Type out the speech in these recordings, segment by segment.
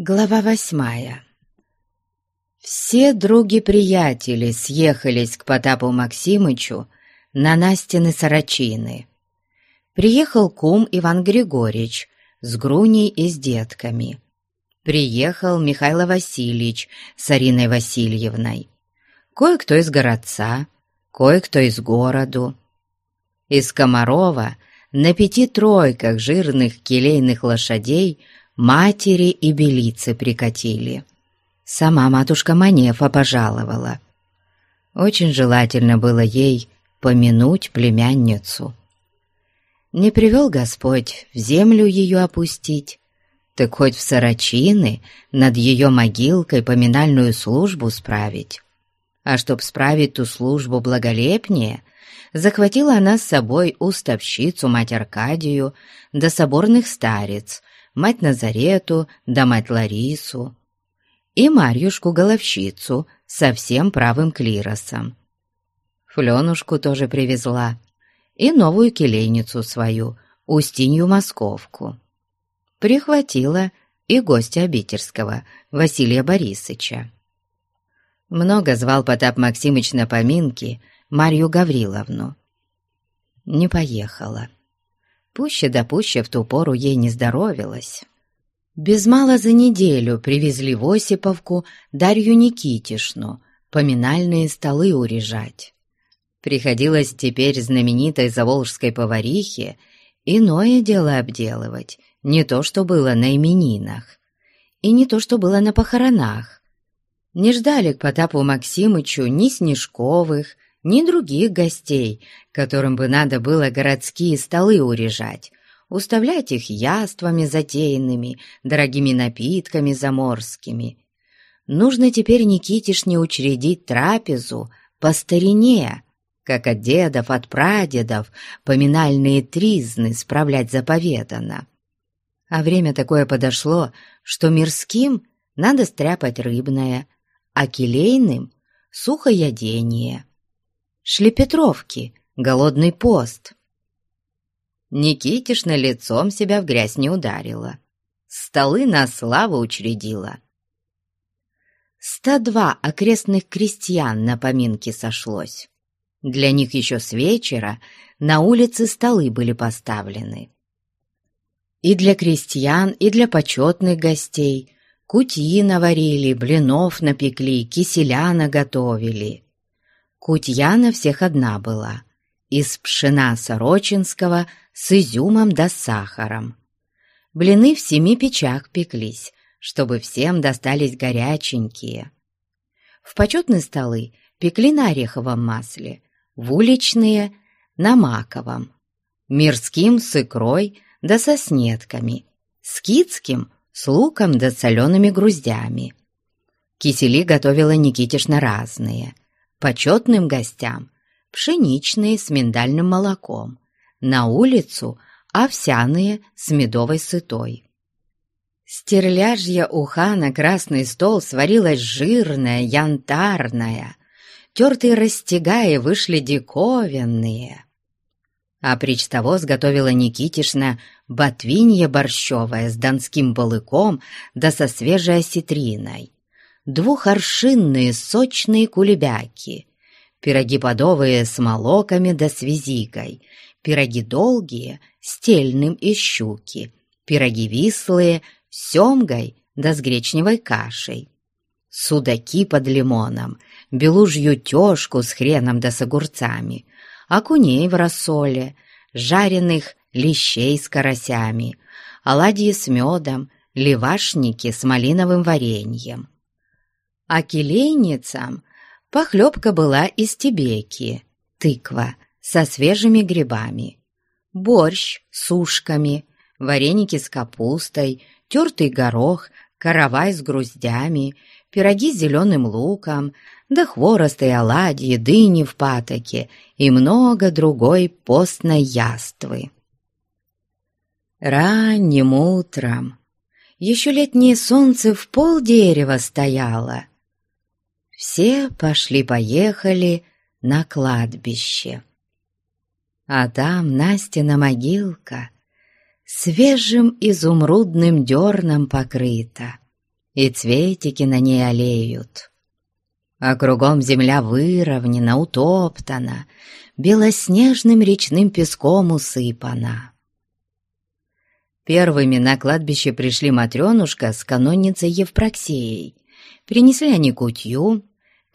Глава восьмая Все други-приятели съехались к Потапу Максимычу на Настины Сорочины. Приехал кум Иван Григорьевич с Груней и с детками. Приехал Михаил Васильевич с Ариной Васильевной. Кое-кто из городца, кое-кто из городу. Из Комарова на пяти тройках жирных келейных лошадей – матери и белицы прикатили. Сама матушка Манефа пожаловала. Очень желательно было ей помянуть племянницу. Не привел Господь в землю ее опустить, так хоть в сорочины над ее могилкой поминальную службу справить. А чтоб справить ту службу благолепнее, захватила она с собой уставщицу мать Аркадию до соборных старец, мать Назарету да мать Ларису и Марьюшку-головщицу со всем правым клиросом. Фленушку тоже привезла и новую келейницу свою, Устинью Московку. Прихватила и гостя обительского, Василия Борисыча. Много звал Потап Максимыч на поминки Марью Гавриловну. Не поехала. Пуще да пуще в ту пору ей не здоровилось. Без мала за неделю привезли в Осиповку Дарью Никитишну, поминальные столы урежать. Приходилось теперь знаменитой заволжской поварихе иное дело обделывать, не то, что было на именинах, и не то, что было на похоронах. Не ждали к Потапу Максимычу ни Снежковых, ни других гостей, которым бы надо было городские столы урежать, уставлять их яствами затеянными, дорогими напитками заморскими. Нужно теперь Никитишне учредить трапезу по старине, как от дедов, от прадедов, поминальные тризны справлять заповедано. А время такое подошло, что мирским надо стряпать рыбное, а келейным — сухоядение шли Петровки, голодный пост. Никитишна лицом себя в грязь не ударила, столы на славу учредила. Ста два окрестных крестьян на поминки сошлось. Для них еще с вечера на улице столы были поставлены. И для крестьян, и для почетных гостей кутьи наварили, блинов напекли, киселя наготовили. Кутья всех одна была, из пшена сорочинского с изюмом да сахаром. Блины в семи печах пеклись, чтобы всем достались горяченькие. В почетные столы пекли на ореховом масле, в уличные — на маковом, мирским с икрой да со снетками, скидским — с луком да солеными груздями. Кисели готовила Никитишна разные — почетным гостям пшеничные с миндальным молоком, на улицу овсяные с медовой сытой. Стерляжья уха на красный стол сварилась жирная, янтарная, тертые растягаи вышли диковинные. А прич того сготовила Никитишна ботвинье борщевое с донским балыком да со свежей осетриной двухоршинные сочные кулебяки, пироги подовые с молоками да с визикой, пироги долгие с тельным и щуки, пироги вислые с семгой да с гречневой кашей, судаки под лимоном, белужью тёшку с хреном да с огурцами, окуней в рассоле, жареных лещей с карасями, оладьи с медом, левашники с малиновым вареньем. А келейницам похлебка была из тебеки, тыква со свежими грибами, борщ с ушками, вареники с капустой, тертый горох, каравай с груздями, пироги с зеленым луком, да хворост оладьи, дыни в патоке и много другой постной яствы. Ранним утром еще летнее солнце в пол дерева стояло, все пошли-поехали на кладбище. А там Настина могилка свежим изумрудным дерном покрыта. и цветики на ней олеют. А кругом земля выровнена, утоптана, белоснежным речным песком усыпана. Первыми на кладбище пришли Матрёнушка с канонницей Евпроксией. Принесли они кутью,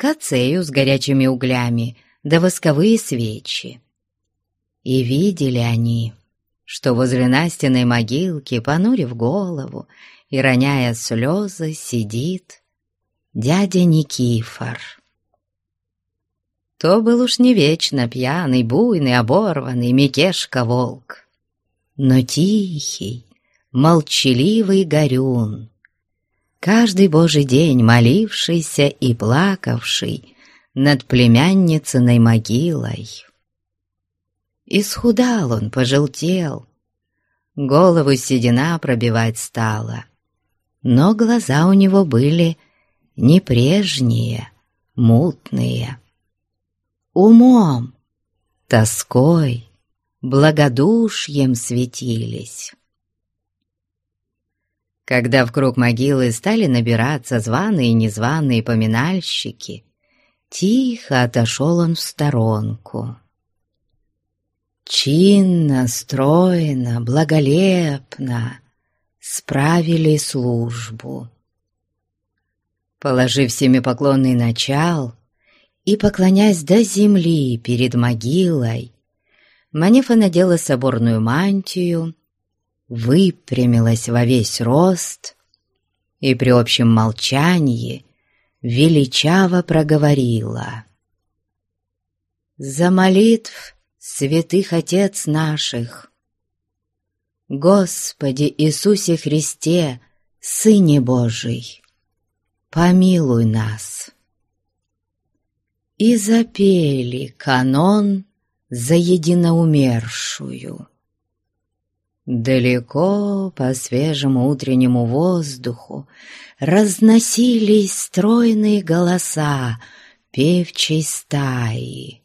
кацею с горячими углями, да восковые свечи. И видели они, что возле Настиной могилки, понурив голову и роняя слезы, сидит дядя Никифор. То был уж не вечно пьяный, буйный, оборванный Микешка-волк, но тихий, молчаливый горюн, каждый божий день молившийся и плакавший над племянницыной могилой. Исхудал он, пожелтел, голову седина пробивать стала, но глаза у него были не прежние, мутные. Умом, тоской, благодушьем светились. Когда в круг могилы стали набираться званые и незваные поминальщики, тихо отошел он в сторонку. Чинно, стройно, благолепно справили службу. Положив семипоклонный начал и поклонясь до земли перед могилой, Манефа надела соборную мантию, выпрямилась во весь рост и при общем молчании величаво проговорила. «За молитв святых Отец наших! Господи Иисусе Христе, Сыне Божий, помилуй нас!» И запели канон за единоумершую. Далеко по свежему утреннему воздуху разносились стройные голоса певчей стаи,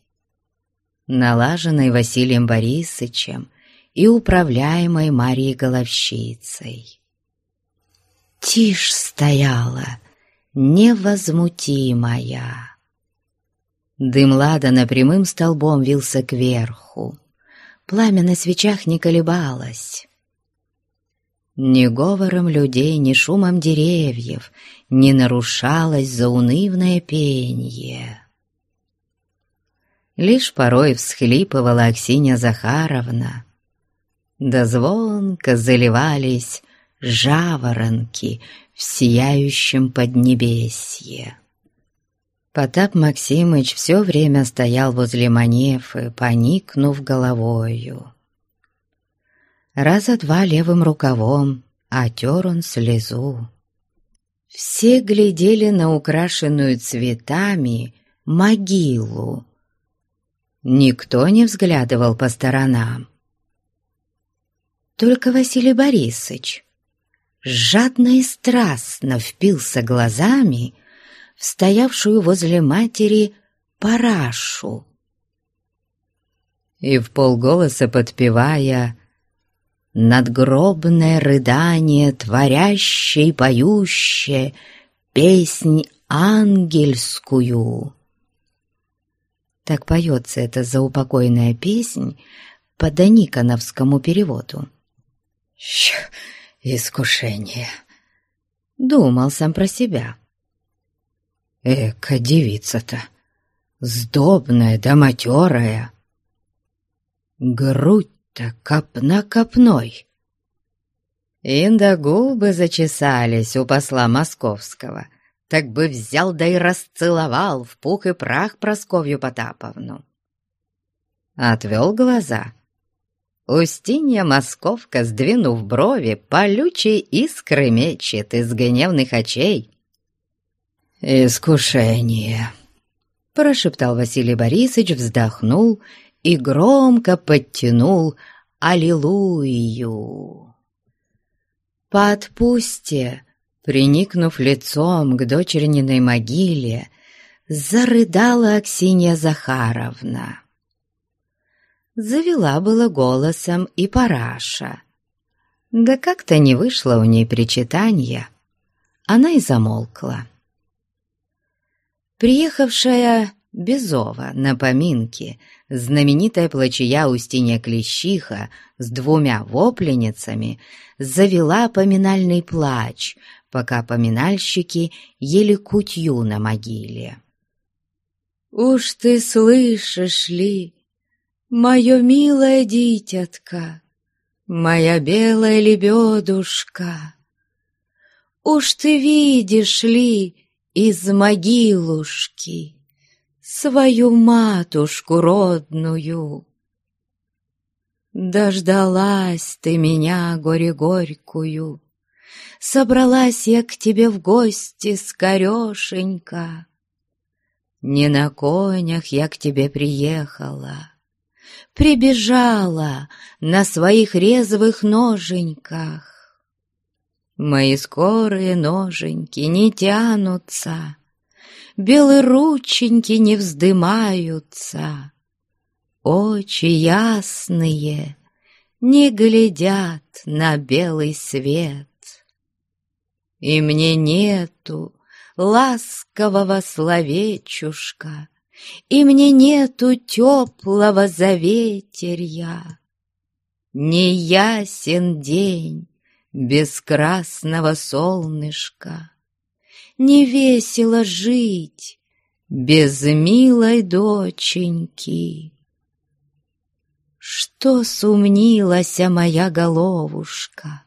налаженной Василием Борисовичем и управляемой Марией Головщицей. Тишь стояла, невозмутимая. Дым ладана прямым столбом вился кверху. Пламя на свечах не колебалось. Ни говором людей, ни шумом деревьев не нарушалось заунывное пенье. Лишь порой всхлипывала Аксинья Захаровна, да звонко заливались жаворонки в сияющем поднебесье. Потап Максимыч все время стоял возле манефы, поникнув головою. Раза два левым рукавом отер он слезу. Все глядели на украшенную цветами могилу. Никто не взглядывал по сторонам. Только Василий Борисович жадно и страстно впился глазами в стоявшую возле матери парашу. И в полголоса подпевая надгробное рыдание, творящее и поющее песнь ангельскую. Так поется эта заупокойная песнь по Даниконовскому переводу. «Щ, искушение!» — думал сам про себя. Эка девица-то, сдобная да матерая. Грудь-то копна копной. Инда губы зачесались у посла московского, так бы взял да и расцеловал в пух и прах Просковью Потаповну. Отвел глаза. Устинья Московка, сдвинув брови, полючей искры мечет из гневных очей — «Искушение», — прошептал Василий Борисович, вздохнул и громко подтянул «Аллилуйю». По отпусте, приникнув лицом к дочерниной могиле, зарыдала Аксинья Захаровна. Завела было голосом и параша, да как-то не вышло у ней причитания, она и замолкла. Приехавшая Безова на поминки, знаменитая плачая Устинья Клещиха с двумя вопленницами завела поминальный плач, пока поминальщики ели кутью на могиле. «Уж ты слышишь ли, мое милое дитятка, моя белая лебедушка, уж ты видишь ли из могилушки свою матушку родную?» Дождалась ты меня, горе-горькую, Собралась я к тебе в гости скорешенько. Не на конях я к тебе приехала, Прибежала на своих резвых ноженьках. Мои скорые ноженьки не тянутся, Белые рученьки не вздымаются, Очи ясные не глядят на белый свет. И мне нету ласкового словечушка, И мне нету теплого заветерья. Не ясен день без красного солнышка, Не весело жить без милой доченьки. Что сумнилася моя головушка,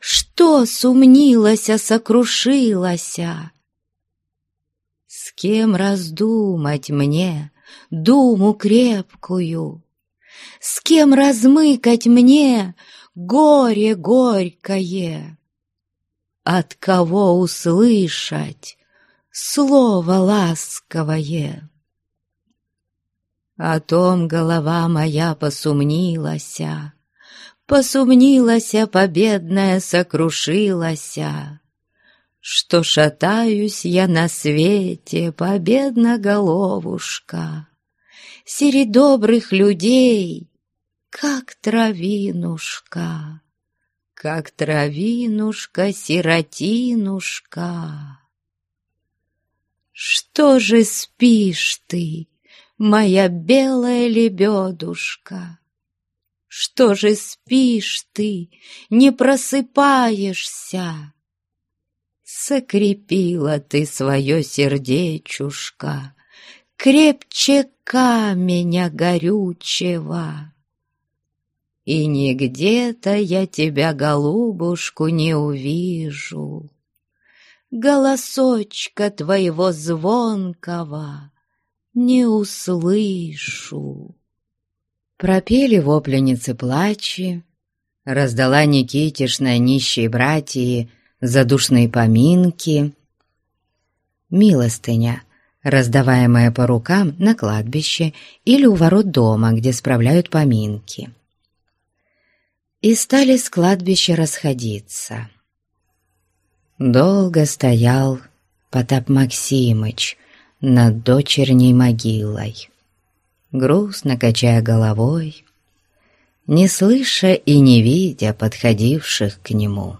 что сумнилася, сокрушилася? С кем раздумать мне думу крепкую? С кем размыкать мне горе горькое? От кого услышать слово ласковое? О том голова моя посумнилася, Посумнилася победная, сокрушилася, Что шатаюсь я на свете, победна головушка, Среди добрых людей, как травинушка, Как травинушка-сиротинушка. Что же спишь ты, моя белая лебедушка? Что же спишь ты, не просыпаешься? Сокрепила ты свое сердечушка Крепче каменя горючего. И нигде-то я тебя, голубушку, не увижу. Голосочка твоего звонкого не услышу. Пропели вопленицы плачи, раздала Никитишна нищей братьи задушные поминки. Милостыня, раздаваемая по рукам на кладбище или у ворот дома, где справляют поминки. И стали с кладбища расходиться. Долго стоял Потап Максимыч над дочерней могилой грустно качая головой, не слыша и не видя подходивших к нему.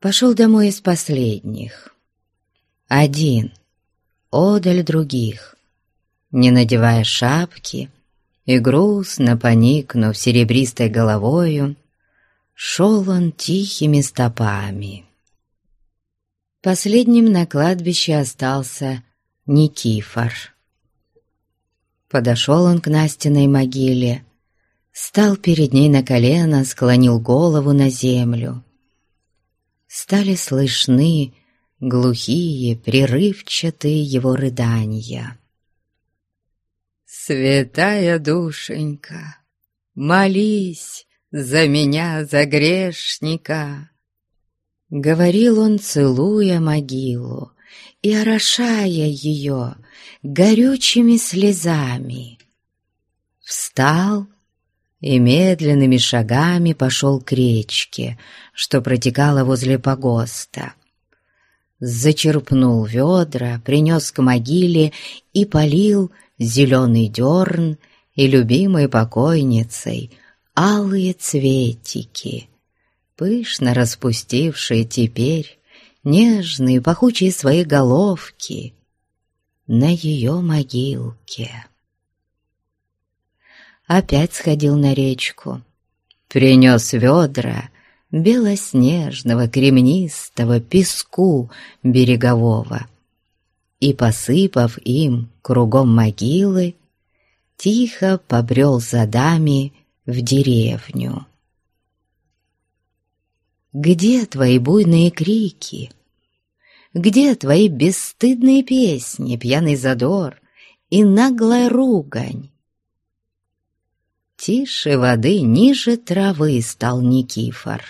Пошел домой из последних. Один, одаль других, не надевая шапки и грустно поникнув серебристой головою, шел он тихими стопами. Последним на кладбище остался Никифор. Подошел он к Настиной могиле, стал перед ней на колено, склонил голову на землю. Стали слышны глухие, прерывчатые его рыдания. «Святая душенька, молись за меня, за грешника!» Говорил он, целуя могилу и орошая ее горючими слезами. Встал и медленными шагами пошел к речке, что протекала возле погоста. Зачерпнул ведра, принес к могиле и полил зеленый дерн и любимой покойницей алые цветики, пышно распустившие теперь нежные пахучие свои головки на ее могилке. Опять сходил на речку, принес ведра белоснежного кремнистого песку берегового и, посыпав им кругом могилы, тихо побрел за дами в деревню. Где твои буйные крики? Где твои бесстыдные песни, пьяный задор и наглая ругань? Тише воды, ниже травы стал Никифор.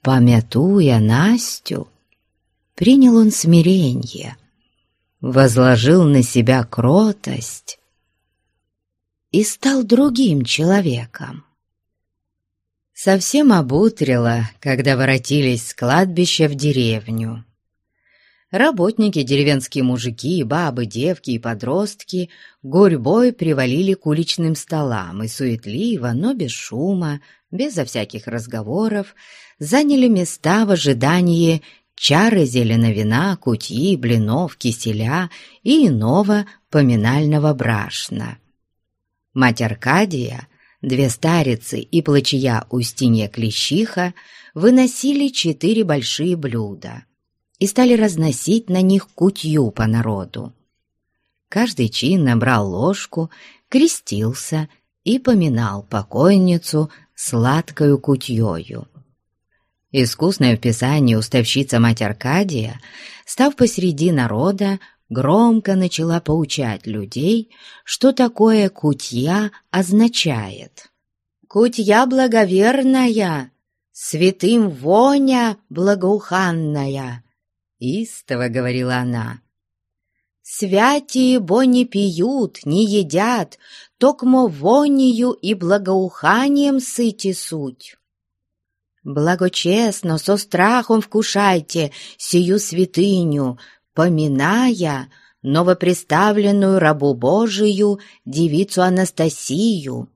Помятуя Настю, принял он смирение, возложил на себя кротость и стал другим человеком. Совсем обутрило, когда воротились с кладбища в деревню. Работники, деревенские мужики, бабы, девки и подростки гурьбой привалили к уличным столам и суетливо, но без шума, безо всяких разговоров, заняли места в ожидании чары зеленовина, кутьи, блинов, киселя и иного поминального брашна. Мать Аркадия, две старицы и плачья Устинья Клещиха выносили четыре большие блюда и стали разносить на них кутью по народу. Каждый чин набрал ложку, крестился и поминал покойницу сладкою кутьёю. Искусная в писании уставщица мать Аркадия, став посреди народа, громко начала поучать людей, что такое кутья означает. «Кутья благоверная, святым воня благоуханная», — истово говорила она. «Святие бо не пьют, не едят, токмо вонию и благоуханием сыти суть». Благочестно, со страхом вкушайте сию святыню, поминая новоприставленную рабу Божию девицу Анастасию.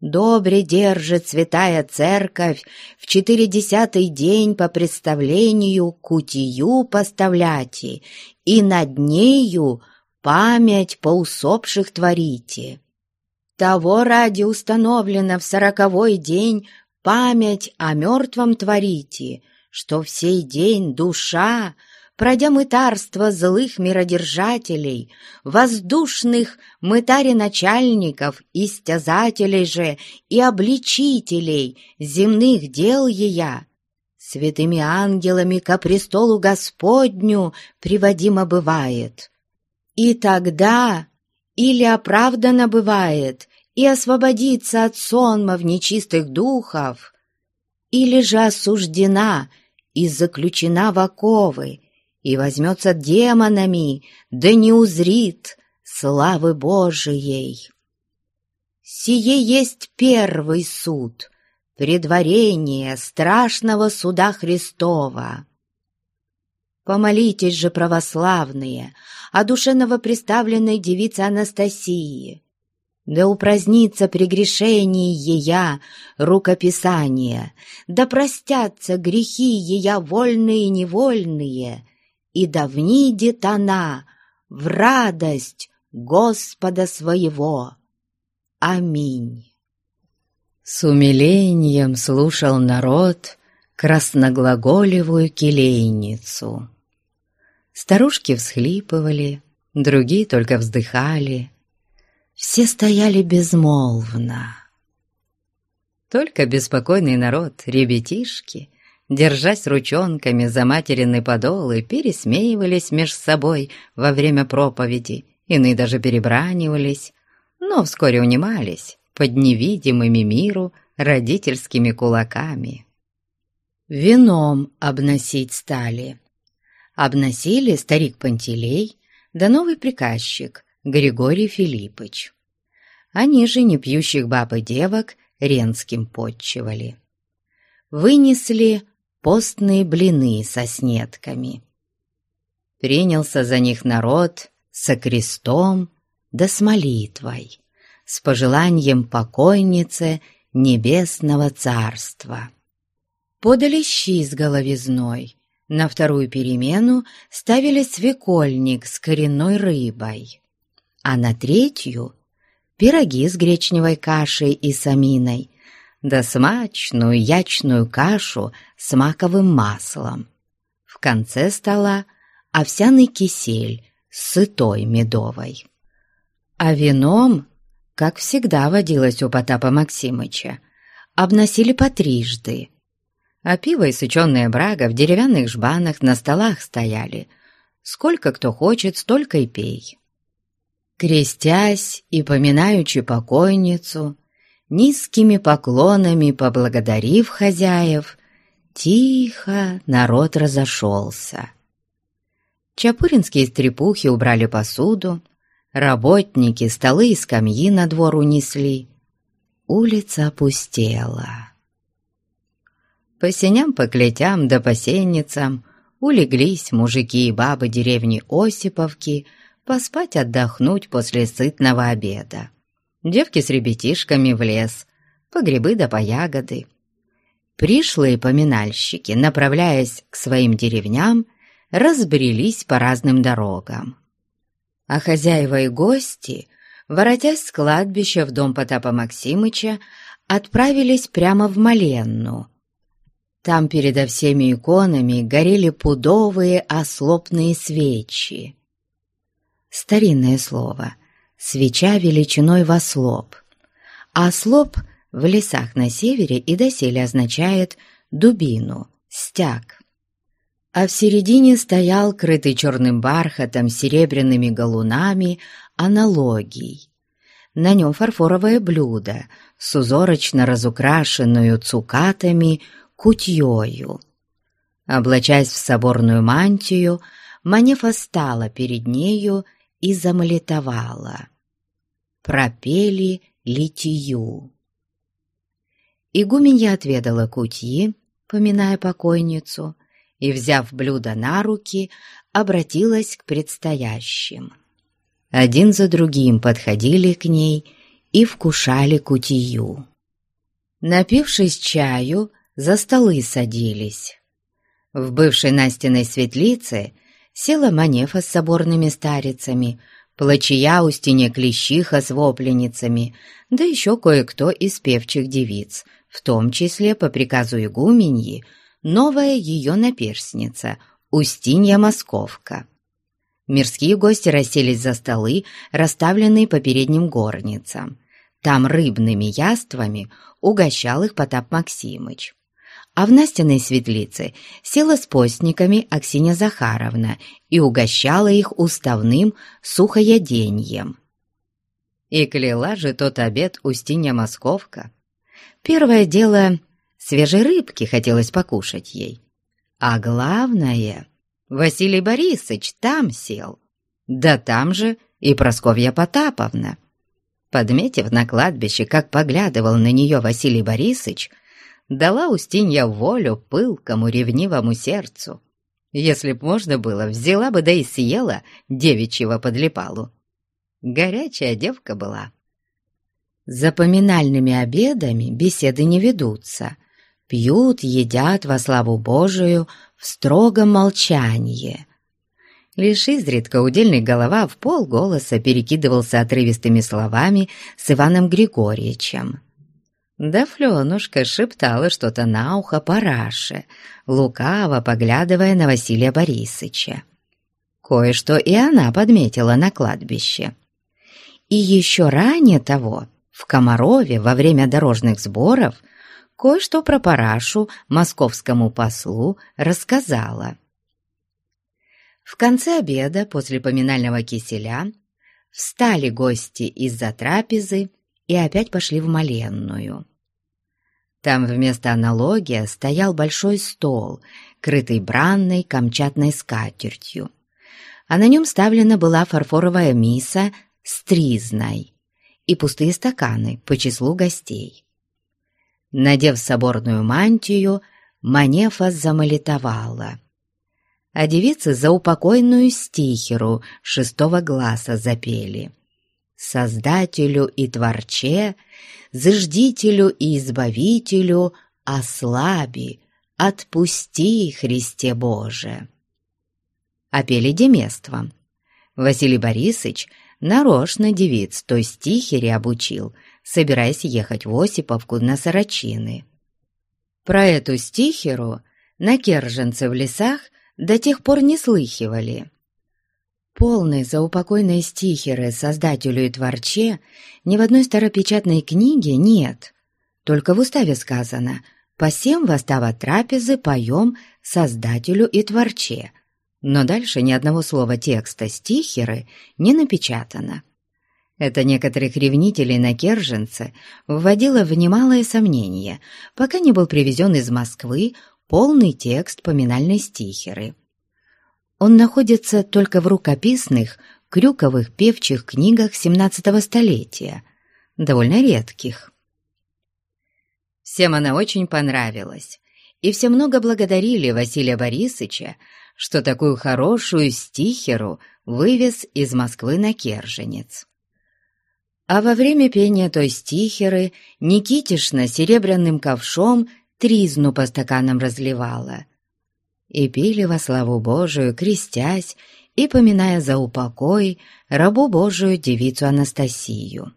Добре держит святая церковь в четыредесятый день по представлению кутию поставляйте, и над нею память по усопших творите. Того ради установлено в сороковой день память о мертвом творите, что в сей день душа — пройдя мытарство злых миродержателей, воздушных мытареначальников, истязателей же и обличителей земных дел ея, святыми ангелами ко престолу Господню приводимо бывает. И тогда или оправдано бывает и освободиться от сонмов нечистых духов, или же осуждена и заключена в оковы, и возьмется демонами, да не узрит славы Божией. Сие есть первый суд, предварение страшного суда Христова. Помолитесь же, православные, о душе новоприставленной девице Анастасии, да упразднится прегрешение ея рукописания, да простятся грехи ея вольные и невольные, и да внидит она в радость Господа своего. Аминь. С умилением слушал народ красноглаголевую келейницу. Старушки всхлипывали, другие только вздыхали. Все стояли безмолвно. Только беспокойный народ, ребятишки, держась ручонками за материны подолы, пересмеивались меж собой во время проповеди, иные даже перебранивались, но вскоре унимались под невидимыми миру родительскими кулаками. Вином обносить стали. Обносили старик Пантелей да новый приказчик Григорий Филиппович. Они же не пьющих баб и девок Ренским подчивали. Вынесли постные блины со снетками. Принялся за них народ со крестом да с молитвой, с пожеланием покойнице небесного царства. Подали щи с головизной, на вторую перемену ставили свекольник с коренной рыбой, а на третью — пироги с гречневой кашей и саминой, да смачную ячную кашу с маковым маслом. В конце стола овсяный кисель с сытой медовой. А вином, как всегда водилось у Потапа Максимыча, обносили по трижды. А пиво и сыченая брага в деревянных жбанах на столах стояли. Сколько кто хочет, столько и пей. Крестясь и поминаючи покойницу, низкими поклонами поблагодарив хозяев, тихо народ разошелся. Чапуринские стрепухи убрали посуду, работники столы и скамьи на двор унесли. Улица опустела. По сеням, по клетям да по сенницам улеглись мужики и бабы деревни Осиповки поспать отдохнуть после сытного обеда. Девки с ребятишками в лес, по грибы да по ягоды. Пришлые поминальщики, направляясь к своим деревням, разбрелись по разным дорогам. А хозяева и гости, воротясь с кладбища в дом Потапа Максимыча, отправились прямо в Маленну. Там передо всеми иконами горели пудовые ослопные свечи. Старинное слово «свеча величиной в ослоп», а ослоп в лесах на севере и доселе означает «дубину», «стяг» а в середине стоял, крытый черным бархатом, серебряными галунами, аналогий. На нем фарфоровое блюдо с узорочно разукрашенную цукатами кутьёю. Облачаясь в соборную мантию, Манефа стала перед нею и замолитовала. Пропели литию. Игуменья отведала кутьи, поминая покойницу, и, взяв блюдо на руки, обратилась к предстоящим. Один за другим подходили к ней и вкушали кутию. Напившись чаю, за столы садились. В бывшей Настиной светлице села Манефа с соборными старицами, плачия у стене клещиха с вопленницами, да еще кое-кто из певчих девиц, в том числе по приказу игуменьи, новая ее наперсница, Устинья Московка. Мирские гости расселись за столы, расставленные по передним горницам. Там рыбными яствами угощал их Потап Максимыч. А в Настиной светлице села с постниками Аксинья Захаровна и угощала их уставным сухояденьем. И кляла же тот обед Устинья Московка. Первое дело Свежей рыбки хотелось покушать ей. А главное, Василий Борисович там сел. Да там же и Просковья Потаповна. Подметив на кладбище, как поглядывал на нее Василий Борисович, дала Устинья волю пылкому ревнивому сердцу. Если б можно было, взяла бы да и съела девичьего подлипалу. Горячая девка была. За поминальными обедами беседы не ведутся, пьют, едят во славу Божию в строгом молчании. Лишь изредка удельный голова в полголоса перекидывался отрывистыми словами с Иваном Григорьевичем. Да Фленушка шептала что-то на ухо параше, лукаво поглядывая на Василия Борисыча. Кое-что и она подметила на кладбище. И еще ранее того, в Комарове во время дорожных сборов – кое-что про парашу московскому послу рассказала. В конце обеда, после поминального киселя, встали гости из-за трапезы и опять пошли в Маленную. Там вместо аналогия стоял большой стол, крытый бранной камчатной скатертью, а на нем ставлена была фарфоровая миса с тризной и пустые стаканы по числу гостей. Надев соборную мантию, Манефа замолитовала. А девицы за упокойную стихеру шестого глаза запели. Создателю и Творче, Заждителю и Избавителю, ослаби, отпусти, Христе Боже. А пели демеством. Василий Борисович нарочно девиц той стихере обучил, собираясь ехать в Осиповку на Сорочины. Про эту стихеру на Керженце в лесах до тех пор не слыхивали. Полной заупокойной стихеры создателю и творче ни в одной старопечатной книге нет. Только в уставе сказано «По всем восстава трапезы поем создателю и творче», но дальше ни одного слова текста стихеры не напечатано. Это некоторых ревнителей на Керженце вводило в немалое сомнение, пока не был привезен из Москвы полный текст поминальной стихеры. Он находится только в рукописных, крюковых певчих книгах XVII столетия, довольно редких. Всем она очень понравилась, и все много благодарили Василия Борисовича, что такую хорошую стихеру вывез из Москвы на Керженец. А во время пения той стихеры Никитишна серебряным ковшом тризну по стаканам разливала. И пили во славу Божию, крестясь и поминая за упокой рабу Божию девицу Анастасию.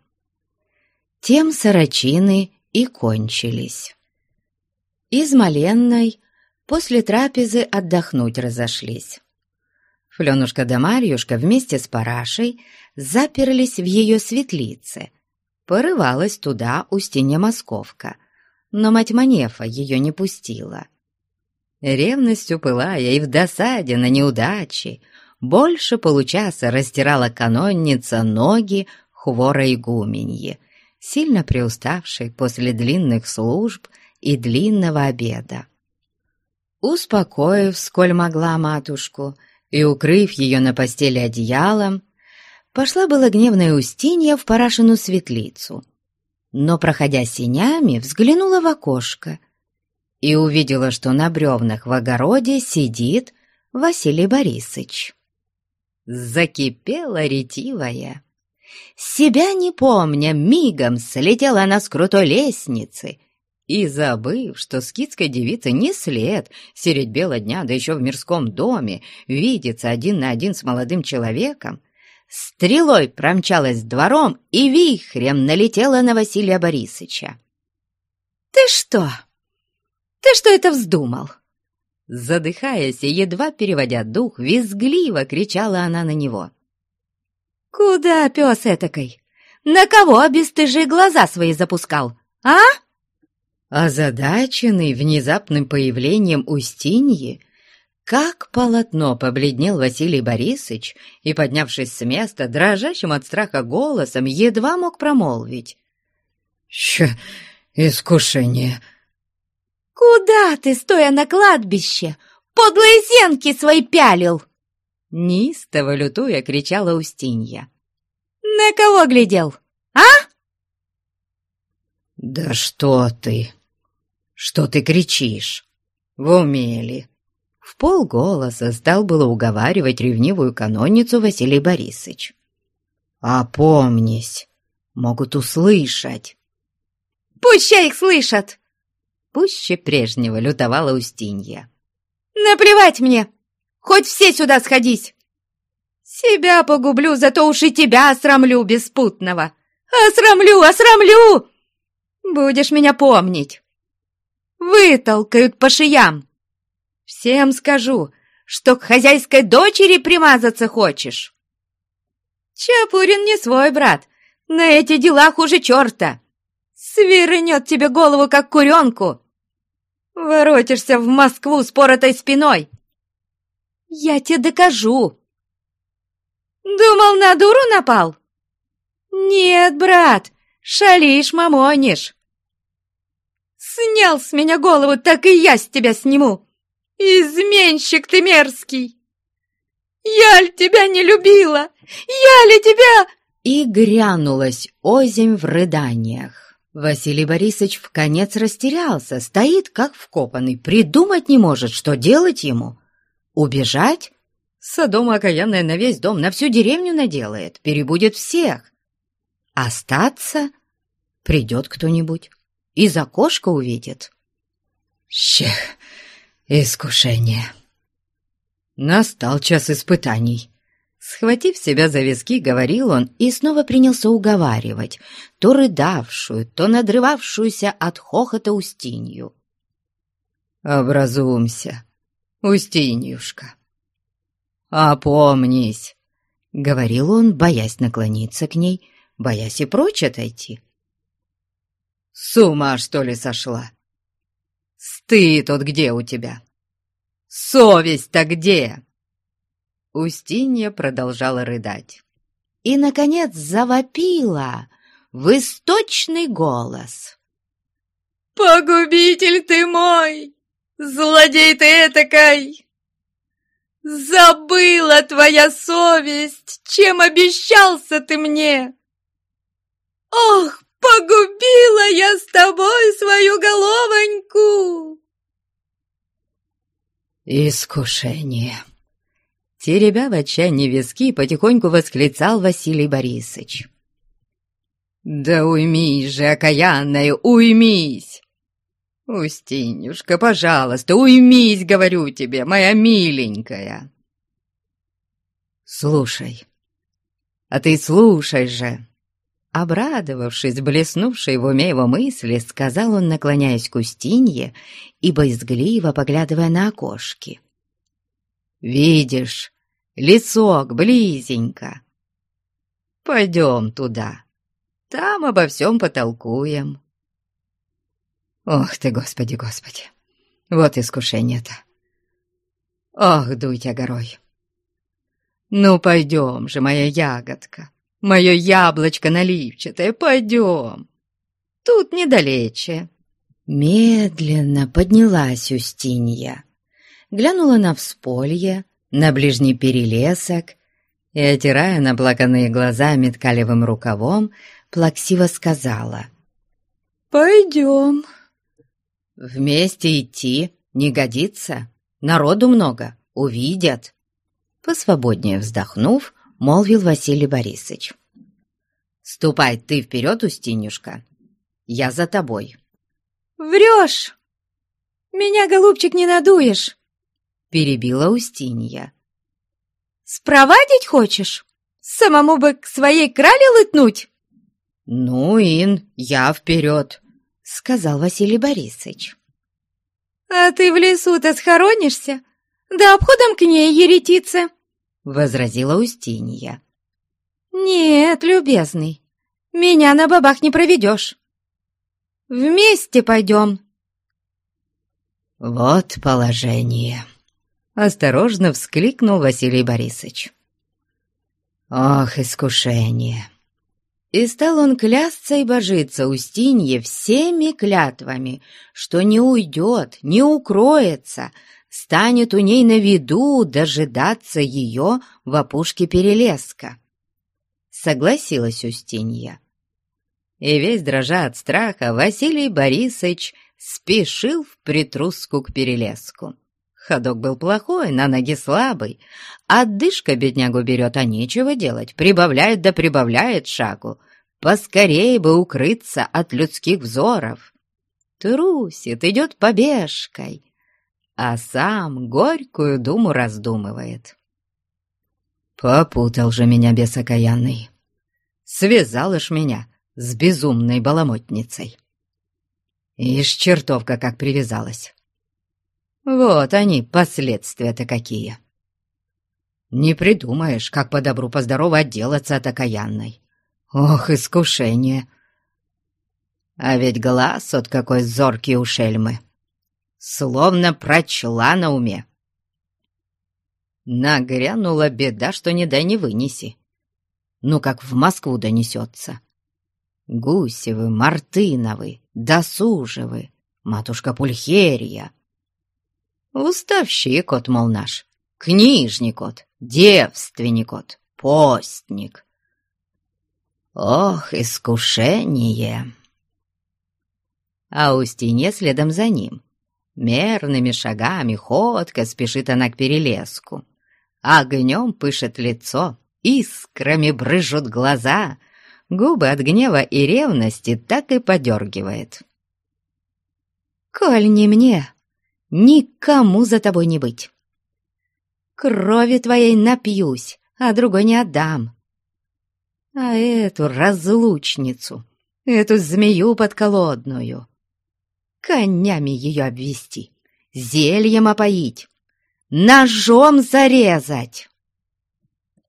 Тем сорочины и кончились. Из Маленной после трапезы отдохнуть разошлись. Фленушка да Марьюшка вместе с Парашей заперлись в ее светлице. Порывалась туда Устинья Московка, но мать Манефа ее не пустила. Ревностью пылая и в досаде на неудачи, больше получаса растирала канонница ноги хворой игуменье, сильно приуставшей после длинных служб и длинного обеда. Успокоив, сколь могла матушку, и, укрыв ее на постели одеялом, пошла была гневная Устинья в Парашину светлицу, но, проходя синями, взглянула в окошко и увидела, что на бревнах в огороде сидит Василий Борисович. Закипела ретивая. Себя не помня, мигом слетела она с крутой лестницы и, забыв, что скидской девице не след сереть бела дня, да еще в мирском доме, видеться один на один с молодым человеком, стрелой промчалась двором и вихрем налетела на Василия Борисовича. «Ты что? Ты что это вздумал?» Задыхаясь и едва переводя дух, визгливо кричала она на него. «Куда, пес этакой? На кого бесстыжие глаза свои запускал, а?» Озадаченный внезапным появлением Устиньи, как полотно побледнел Василий Борисович и, поднявшись с места, дрожащим от страха голосом, едва мог промолвить. «Ща искушение!» «Куда ты, стоя на кладбище, подлые зенки свои пялил?» Нистово лютуя кричала Устинья. «На кого глядел, а?» «Да что ты! Что ты кричишь? В уме ли?» В полголоса стал было уговаривать ревнивую канонницу Василий Борисович. «Опомнись! Могут услышать!» «Пусть их слышат!» Пуще прежнего лютовала Устинья. «Наплевать мне! Хоть все сюда сходись! Себя погублю, зато уж и тебя осрамлю беспутного! Осрамлю, осрамлю!» Будешь меня помнить. Вытолкают по шиям. Всем скажу, что к хозяйской дочери примазаться хочешь. Чапурин не свой брат, на эти дела хуже черта. Свернет тебе голову, как куренку. Воротишься в Москву с поротой спиной. Я тебе докажу. Думал, на дуру напал? Нет, брат, шалишь, мамонишь. Снял с меня голову, так и я с тебя сниму! Изменщик ты мерзкий! Я ли тебя не любила? Я ли тебя...» И грянулась озимь в рыданиях. Василий Борисович в конец растерялся, стоит как вкопанный, придумать не может, что делать ему. Убежать? Содома окаянная на весь дом, на всю деревню наделает, перебудет всех. Остаться придет кто-нибудь, и за окошка увидит. Щех, искушение. Настал час испытаний. Схватив себя за виски, говорил он и снова принялся уговаривать то рыдавшую, то надрывавшуюся от хохота Устинью. «Образумся, Устиньюшка, опомнись!» — говорил он, боясь наклониться к ней, боясь и прочь отойти. «С ума, что ли, сошла? Стыд тут где у тебя? Совесть-то где?» Устинья продолжала рыдать. И, наконец, завопила в источный голос. «Погубитель ты мой! Злодей ты этакой! Забыла твоя совесть, чем обещался ты мне! Ох, погубила я с тобой свою головоньку!» «Искушение!» Теребя в отчаянии виски, потихоньку восклицал Василий Борисович. «Да уймись же, окаянная, уймись! Устинюшка, пожалуйста, уймись, говорю тебе, моя миленькая!» «Слушай, а ты слушай же!» Обрадовавшись, блеснувшей в уме его мысли, сказал он, наклоняясь к Устинье и боязгливо поглядывая на окошки. «Видишь, лесок близенько. Пойдем туда, там обо всем потолкуем. Ох ты, Господи, Господи, вот искушение-то. Ох, дуй тебя горой. Ну, пойдем же, моя ягодка, мое яблочко наливчатое, пойдем. Тут недалече. Медленно поднялась Устинья, глянула на всполье, на ближний перелесок и, отирая наплаканные глаза меткалевым рукавом, плаксиво сказала. «Пойдем». «Вместе идти не годится, народу много, увидят». Посвободнее вздохнув, молвил Василий Борисович. «Ступай ты вперед, Устинюшка, я за тобой». «Врешь! Меня, голубчик, не надуешь!» Перебила Устинья. «Спровадить хочешь? Самому бы к своей крале лытнуть?» «Ну, Ин, я вперед», — сказал Василий Борисович. «А ты в лесу-то схоронишься? Да обходом к ней еретиться», — возразила Устинья. «Нет, любезный, меня на бабах не проведешь. Вместе пойдем». «Вот положение», Осторожно вскликнул Василий Борисович. «Ох, искушение!» И стал он клясться и божиться Устинье всеми клятвами, что не уйдет, не укроется, станет у ней на виду дожидаться ее в опушке перелеска. Согласилась Устинья. И весь дрожа от страха, Василий Борисович спешил в притруску к перелеску. Ходок был плохой, на ноги слабый. Отдышка беднягу берет, а нечего делать. Прибавляет да прибавляет шагу. Поскорей бы укрыться от людских взоров. Трусит, идет побежкой, а сам горькую думу раздумывает. Попутал же меня бес окаянный. Связал ж меня с безумной баламотницей. Ишь, чертовка как привязалась. Вот они, последствия-то какие. Не придумаешь, как по добру, по здорову отделаться от окаянной. Ох, искушение! А ведь глаз от какой зоркий у шельмы. Словно прочла на уме. Нагрянула беда, что не дай не вынеси. Ну, как в Москву донесется. Гусевы, Мартыновы, Досужевы, матушка Пульхерия — Уставщик от, мол, наш, книжник от, девственник от, постник. Ох, искушение! А у стене следом за ним. Мерными шагами, ходко спешит она к перелеску. Огнем пышет лицо, искрами брыжут глаза, губы от гнева и ревности так и подергивает. «Коль не мне, никому за тобой не быть. Крови твоей напьюсь, а другой не отдам. А эту разлучницу, эту змею подколодную, конями ее обвести, зельем опоить, ножом зарезать.